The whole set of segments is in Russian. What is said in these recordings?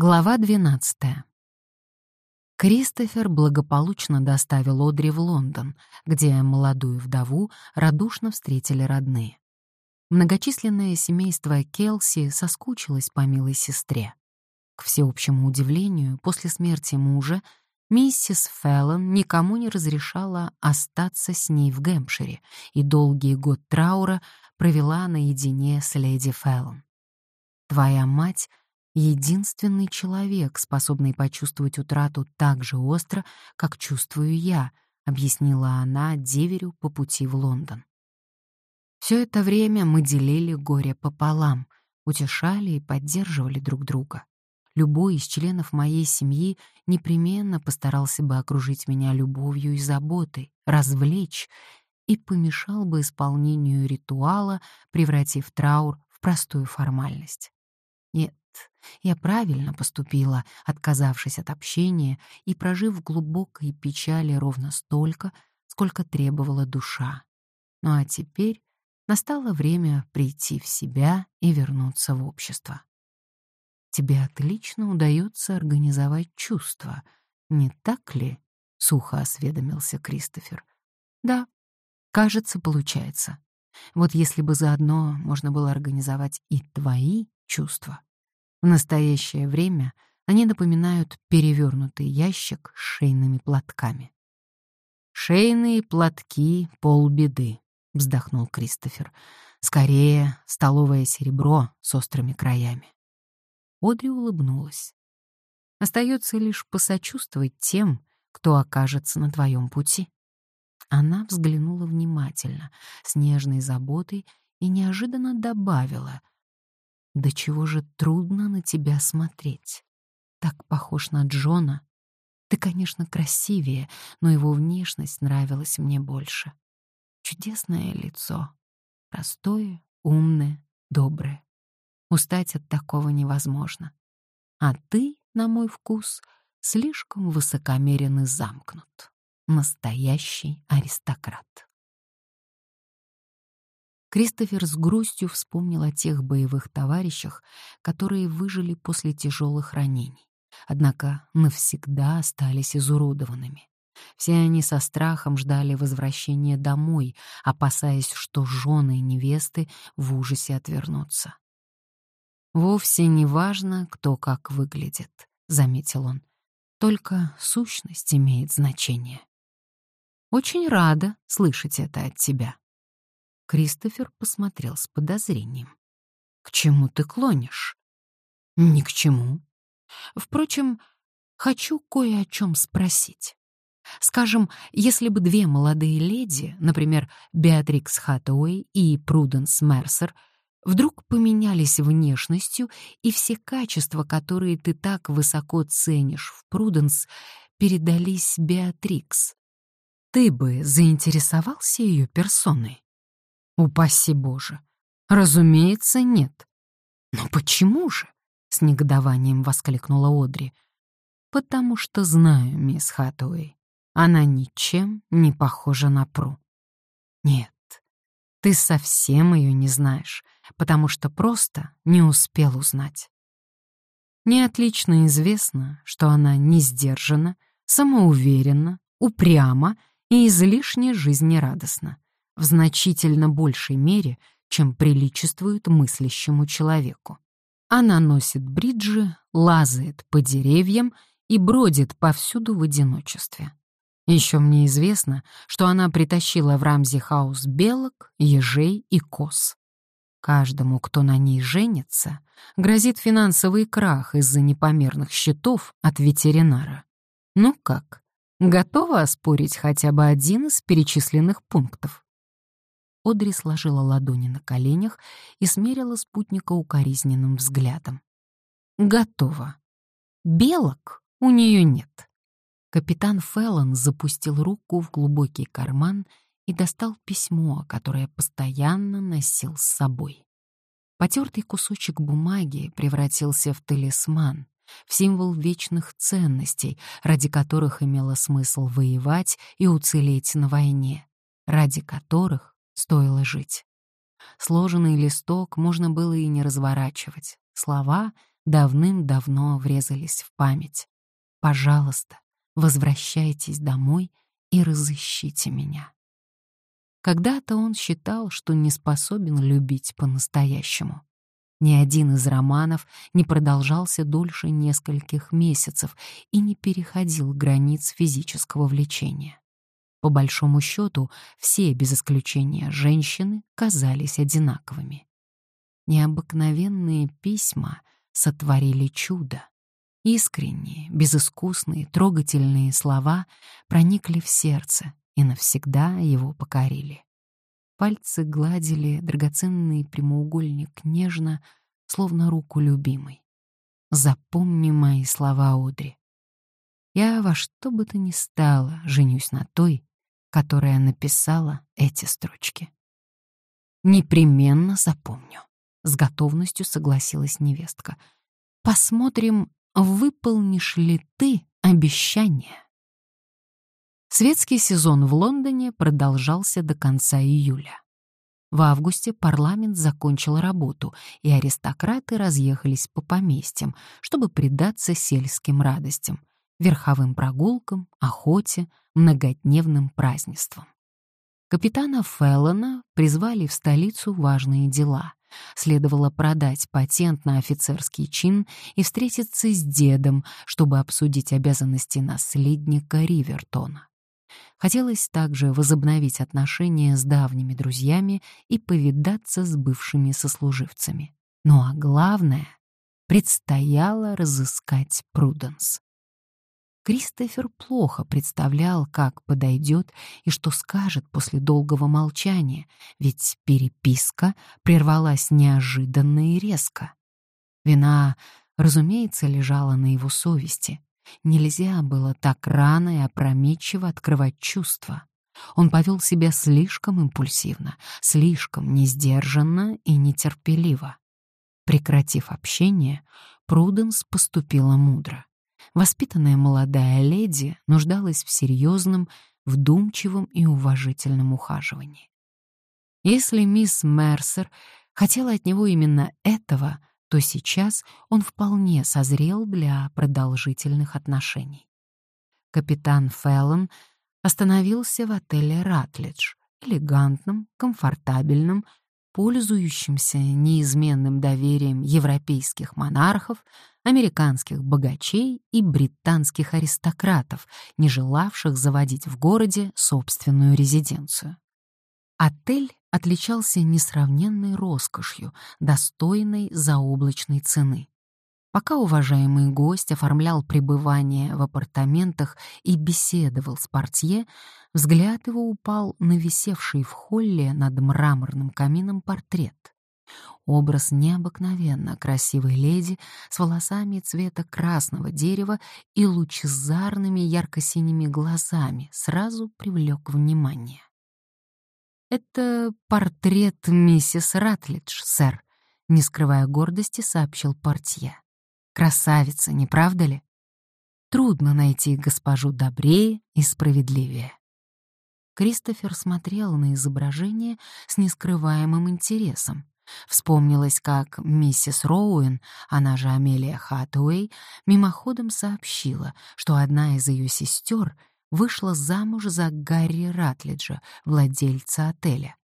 Глава 12. Кристофер благополучно доставил Одри в Лондон, где молодую вдову радушно встретили родные. Многочисленное семейство Келси соскучилось по милой сестре. К всеобщему удивлению, после смерти мужа миссис Феллон никому не разрешала остаться с ней в Гэмпшире и долгий год траура провела наедине с леди Феллон. «Твоя мать — единственный человек, способный почувствовать утрату так же остро, как чувствую я, объяснила она деверю по пути в Лондон. Все это время мы делили горе пополам, утешали и поддерживали друг друга. Любой из членов моей семьи непременно постарался бы окружить меня любовью и заботой, развлечь и помешал бы исполнению ритуала, превратив траур в простую формальность. Нет, я правильно поступила, отказавшись от общения и прожив в глубокой печали ровно столько, сколько требовала душа. Ну а теперь настало время прийти в себя и вернуться в общество. Тебе отлично удается организовать чувства, не так ли? Сухо осведомился Кристофер. Да, кажется, получается. Вот если бы заодно можно было организовать и твои чувства. В настоящее время они напоминают перевернутый ящик с шейными платками. «Шейные платки — полбеды», — вздохнул Кристофер. «Скорее, столовое серебро с острыми краями». Одри улыбнулась. «Остается лишь посочувствовать тем, кто окажется на твоем пути». Она взглянула внимательно, с нежной заботой и неожиданно добавила — да чего же трудно на тебя смотреть. Так похож на Джона. Ты, конечно, красивее, но его внешность нравилась мне больше. Чудесное лицо. Простое, умное, доброе. Устать от такого невозможно. А ты, на мой вкус, слишком высокомерен и замкнут. Настоящий аристократ. Кристофер с грустью вспомнил о тех боевых товарищах, которые выжили после тяжелых ранений, однако навсегда остались изуродованными. Все они со страхом ждали возвращения домой, опасаясь, что жены и невесты в ужасе отвернутся. «Вовсе не важно, кто как выглядит», — заметил он. «Только сущность имеет значение». «Очень рада слышать это от тебя», Кристофер посмотрел с подозрением. «К чему ты клонишь?» «Ни к чему. Впрочем, хочу кое о чем спросить. Скажем, если бы две молодые леди, например, Беатрикс Хаттауэй и Пруденс Мерсер, вдруг поменялись внешностью, и все качества, которые ты так высоко ценишь в Пруденс, передались Беатрикс, ты бы заинтересовался ее персоной? Упаси Боже. Разумеется, нет. Но почему же? С негодованием воскликнула Одри. Потому что знаю, мисс Хатуэй. Она ничем не похожа на Пру. Нет, ты совсем ее не знаешь, потому что просто не успел узнать. Мне отлично известно, что она не сдержана, самоуверенна, упряма и излишне жизнерадостна в значительно большей мере, чем приличествует мыслящему человеку. Она носит бриджи, лазает по деревьям и бродит повсюду в одиночестве. Еще мне известно, что она притащила в Рамзи-хаус белок, ежей и коз. Каждому, кто на ней женится, грозит финансовый крах из-за непомерных счетов от ветеринара. Ну как, готова оспорить хотя бы один из перечисленных пунктов? Одри сложила ладони на коленях и смерила спутника укоризненным взглядом. «Готово. Белок у нее нет». Капитан Феллон запустил руку в глубокий карман и достал письмо, которое постоянно носил с собой. Потертый кусочек бумаги превратился в талисман, в символ вечных ценностей, ради которых имело смысл воевать и уцелеть на войне, ради которых стоило жить. Сложенный листок можно было и не разворачивать. Слова давным-давно врезались в память. Пожалуйста, возвращайтесь домой и разыщите меня. Когда-то он считал, что не способен любить по-настоящему. Ни один из романов не продолжался дольше нескольких месяцев и не переходил границ физического влечения. По большому счету, все, без исключения женщины, казались одинаковыми. Необыкновенные письма сотворили чудо. Искренние, безыскусные, трогательные слова проникли в сердце и навсегда его покорили. Пальцы гладили драгоценный прямоугольник нежно, словно руку любимой. Запомни мои слова, Одри. Я во что бы то ни стало женюсь на той, которая написала эти строчки. Непременно запомню. С готовностью согласилась невестка. Посмотрим, выполнишь ли ты обещание. Светский сезон в Лондоне продолжался до конца июля. В августе парламент закончил работу, и аристократы разъехались по поместьям, чтобы предаться сельским радостям, верховым прогулкам, охоте, многодневным празднествам. Капитана Феллона призвали в столицу важные дела. Следовало продать патент на офицерский чин и встретиться с дедом, чтобы обсудить обязанности наследника Ривертона. Хотелось также возобновить отношения с давними друзьями и повидаться с бывшими сослуживцами. Ну а главное, предстояло разыскать Пруденс. Кристофер плохо представлял, как подойдет и что скажет после долгого молчания, ведь переписка прервалась неожиданно и резко. Вина, разумеется, лежала на его совести. Нельзя было так рано и опрометчиво открывать чувства. Он повел себя слишком импульсивно, слишком несдержанно и нетерпеливо. Прекратив общение, Пруденс поступила мудро. Воспитанная молодая леди нуждалась в серьезном, вдумчивом и уважительном ухаживании. Если мисс Мерсер хотела от него именно этого, то сейчас он вполне созрел для продолжительных отношений. Капитан Феллон остановился в отеле «Ратлидж», элегантном, комфортабельном, пользующемся неизменным доверием европейских монархов, американских богачей и британских аристократов, не желавших заводить в городе собственную резиденцию. Отель отличался несравненной роскошью, достойной заоблачной цены. Пока уважаемый гость оформлял пребывание в апартаментах и беседовал с портье, взгляд его упал на висевший в холле над мраморным камином портрет. Образ необыкновенно красивой леди с волосами цвета красного дерева и лучезарными ярко-синими глазами сразу привлек внимание. «Это портрет миссис Ратлидж, сэр», — не скрывая гордости, сообщил портье. «Красавица, не правда ли? Трудно найти госпожу добрее и справедливее». Кристофер смотрел на изображение с нескрываемым интересом. Вспомнилось, как миссис Роуэн, она же Амелия Хатуэй, мимоходом сообщила, что одна из ее сестер вышла замуж за Гарри Ратлиджа, владельца отеля.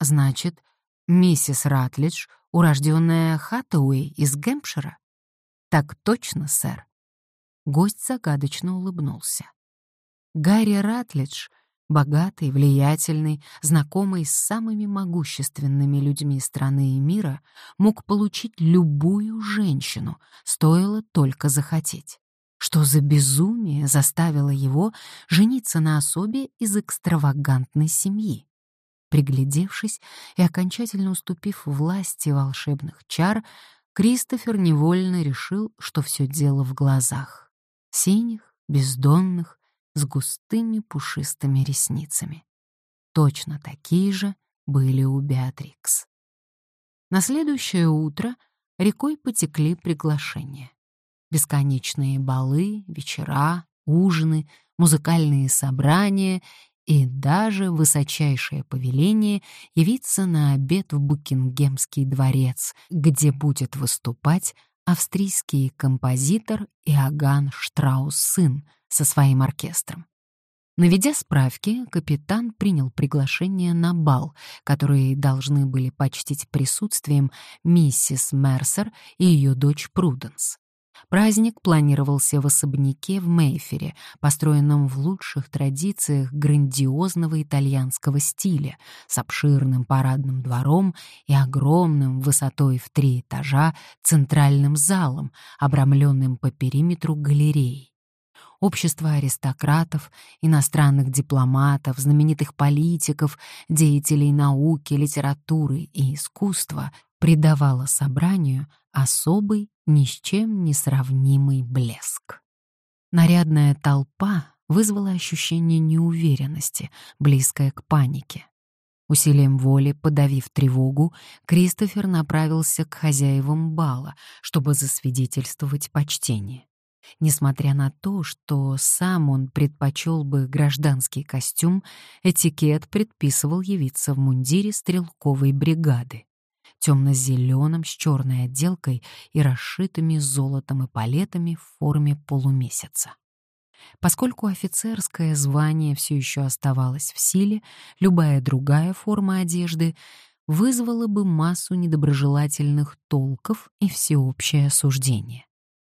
Значит, миссис Ратлидж, урожденная Хаттауэй из Гэмпшира? Так точно, сэр. Гость загадочно улыбнулся. Гарри Ратлидж, богатый, влиятельный, знакомый с самыми могущественными людьми страны и мира, мог получить любую женщину, стоило только захотеть. Что за безумие заставило его жениться на особе из экстравагантной семьи? Приглядевшись и окончательно уступив власти волшебных чар, Кристофер невольно решил, что все дело в глазах. Синих, бездонных, с густыми пушистыми ресницами. Точно такие же были у Беатрикс. На следующее утро рекой потекли приглашения. Бесконечные балы, вечера, ужины, музыкальные собрания и даже высочайшее повеление явиться на обед в Букингемский дворец, где будет выступать австрийский композитор Иоганн Штраус-сын со своим оркестром. Наведя справки, капитан принял приглашение на бал, который должны были почтить присутствием миссис Мерсер и ее дочь Пруденс. Праздник планировался в особняке в Мейфере, построенном в лучших традициях грандиозного итальянского стиля, с обширным парадным двором и огромным высотой в три этажа центральным залом, обрамленным по периметру галереей. Общество аристократов, иностранных дипломатов, знаменитых политиков, деятелей науки, литературы и искусства придавало собранию особый, ни с чем не сравнимый блеск. Нарядная толпа вызвала ощущение неуверенности, близкое к панике. Усилием воли, подавив тревогу, Кристофер направился к хозяевам бала, чтобы засвидетельствовать почтение. Несмотря на то, что сам он предпочел бы гражданский костюм, этикет предписывал явиться в мундире стрелковой бригады темно-зеленым с черной отделкой и расшитыми золотом и палетами в форме полумесяца. Поскольку офицерское звание все еще оставалось в силе, любая другая форма одежды вызвала бы массу недоброжелательных толков и всеобщее осуждение.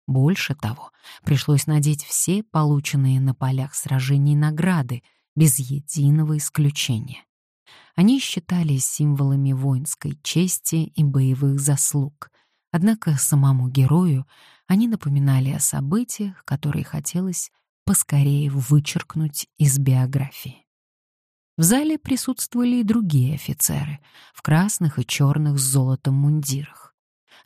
Больше того, пришлось надеть все полученные на полях сражений награды, без единого исключения. Они считались символами воинской чести и боевых заслуг, однако самому герою они напоминали о событиях, которые хотелось поскорее вычеркнуть из биографии. В зале присутствовали и другие офицеры в красных и черных с золотом мундирах.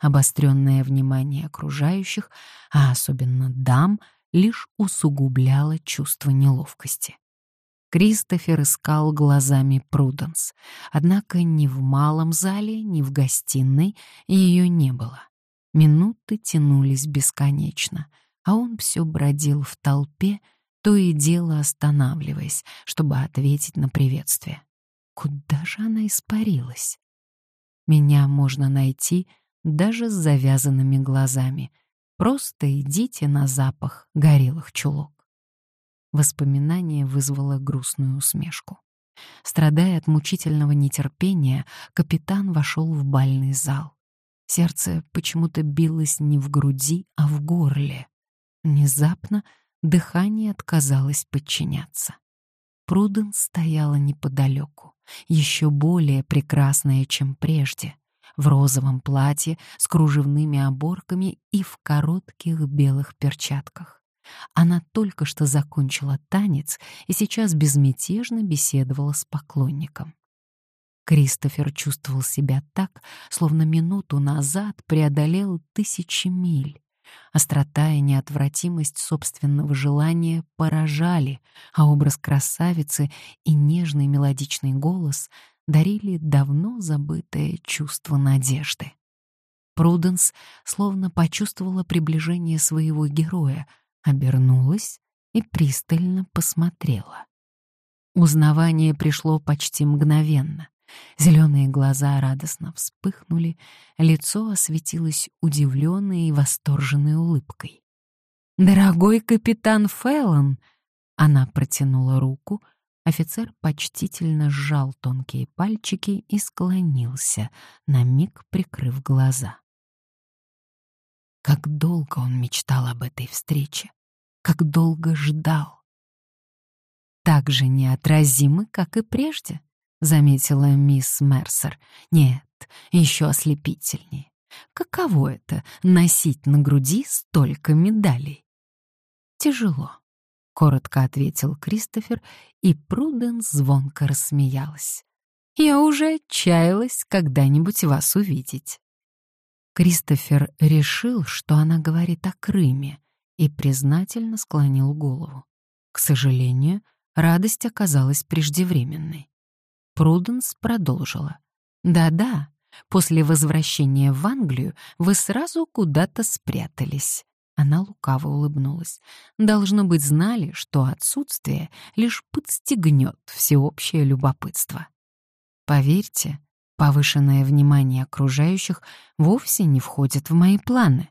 Обостренное внимание окружающих, а особенно дам, лишь усугубляло чувство неловкости. Кристофер искал глазами Пруденс, однако ни в малом зале, ни в гостиной ее не было. Минуты тянулись бесконечно, а он все бродил в толпе, то и дело останавливаясь, чтобы ответить на приветствие. Куда же она испарилась? Меня можно найти даже с завязанными глазами. Просто идите на запах горелых чулок. Воспоминание вызвало грустную усмешку. Страдая от мучительного нетерпения, капитан вошел в бальный зал. Сердце почему-то билось не в груди, а в горле. Внезапно дыхание отказалось подчиняться. Пруден стояла неподалеку, еще более прекрасная, чем прежде, в розовом платье с кружевными оборками и в коротких белых перчатках. Она только что закончила танец и сейчас безмятежно беседовала с поклонником. Кристофер чувствовал себя так, словно минуту назад преодолел тысячи миль. Острота и неотвратимость собственного желания поражали, а образ красавицы и нежный мелодичный голос дарили давно забытое чувство надежды. Пруденс словно почувствовала приближение своего героя — обернулась и пристально посмотрела. Узнавание пришло почти мгновенно. Зеленые глаза радостно вспыхнули, лицо осветилось удивленной и восторженной улыбкой. «Дорогой капитан Феллон!» Она протянула руку, офицер почтительно сжал тонкие пальчики и склонился, на миг прикрыв глаза. Как долго он мечтал об этой встрече, как долго ждал. Так же неотразимы, как и прежде, заметила мисс Мерсер. Нет, еще ослепительнее. Каково это — носить на груди столько медалей? Тяжело, — коротко ответил Кристофер, и Пруден звонко рассмеялась. «Я уже отчаялась когда-нибудь вас увидеть». Кристофер решил, что она говорит о Крыме, и признательно склонил голову. К сожалению, радость оказалась преждевременной. Пруденс продолжила. «Да-да, после возвращения в Англию вы сразу куда-то спрятались». Она лукаво улыбнулась. «Должно быть, знали, что отсутствие лишь подстегнет всеобщее любопытство. Поверьте, Повышенное внимание окружающих вовсе не входит в мои планы.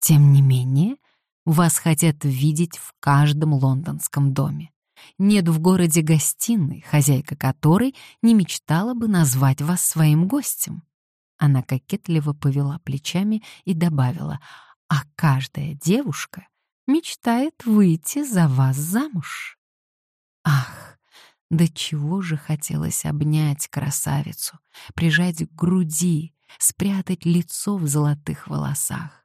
Тем не менее, вас хотят видеть в каждом лондонском доме. Нет в городе гостиной, хозяйка которой не мечтала бы назвать вас своим гостем. Она кокетливо повела плечами и добавила, а каждая девушка мечтает выйти за вас замуж. Ах, до чего же хотелось обнять красавицу, прижать к груди, спрятать лицо в золотых волосах.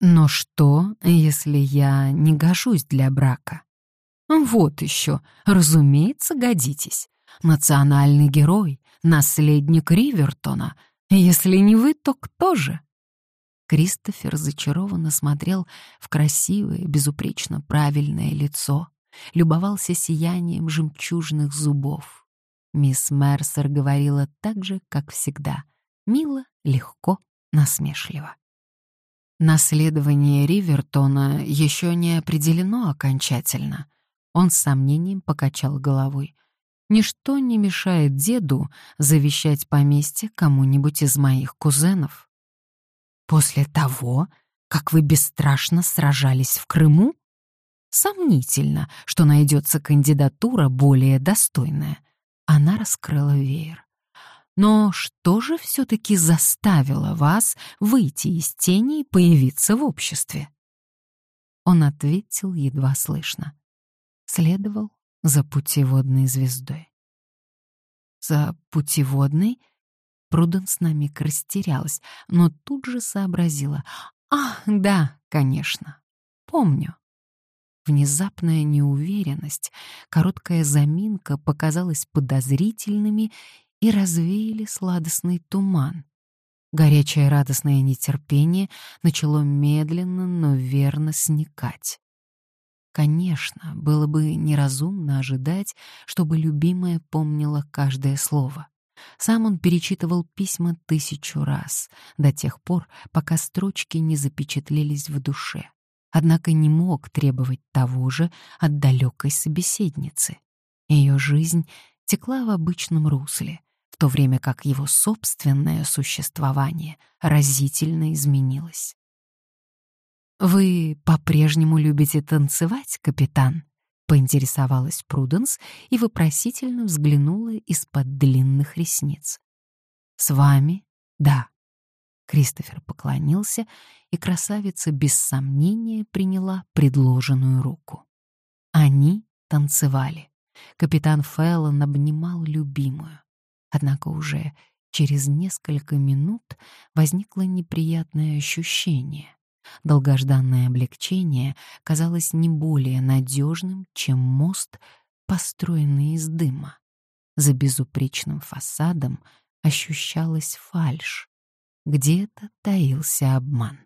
Но что, если я не гожусь для брака? Вот еще, разумеется, годитесь. Национальный герой, наследник Ривертона. Если не вы, то кто же? Кристофер зачарованно смотрел в красивое, безупречно правильное лицо, любовался сиянием жемчужных зубов. Мисс Мерсер говорила так же, как всегда, мило, легко, насмешливо. Наследование Ривертона еще не определено окончательно. Он с сомнением покачал головой. Ничто не мешает деду завещать поместье кому-нибудь из моих кузенов. После того, как вы бесстрашно сражались в Крыму? Сомнительно, что найдется кандидатура более достойная. Она раскрыла веер. Но что же все-таки заставило вас выйти из тени и появиться в обществе? Он ответил едва слышно. Следовал за путеводной звездой. За путеводной Пруденс на миг растерялась, но тут же сообразила. «Ах, да, конечно. Помню». Внезапная неуверенность, короткая заминка показалась подозрительными и развеяли сладостный туман. Горячее радостное нетерпение начало медленно, но верно сникать. Конечно, было бы неразумно ожидать, чтобы любимая помнила каждое слово. Сам он перечитывал письма тысячу раз, до тех пор, пока строчки не запечатлелись в душе. Однако не мог требовать того же от далекой собеседницы. Ее жизнь текла в обычном русле, в то время как его собственное существование разительно изменилось. «Вы по-прежнему любите танцевать, капитан?» — поинтересовалась Пруденс и вопросительно взглянула из-под длинных ресниц. «С вами? Да». Кристофер поклонился, и красавица без сомнения приняла предложенную руку. Они танцевали. Капитан Феллон обнимал любимую. Однако уже через несколько минут возникло неприятное ощущение. Долгожданное облегчение казалось не более надежным, чем мост, построенный из дыма. За безупречным фасадом ощущалась фальшь. Где-то таился обман.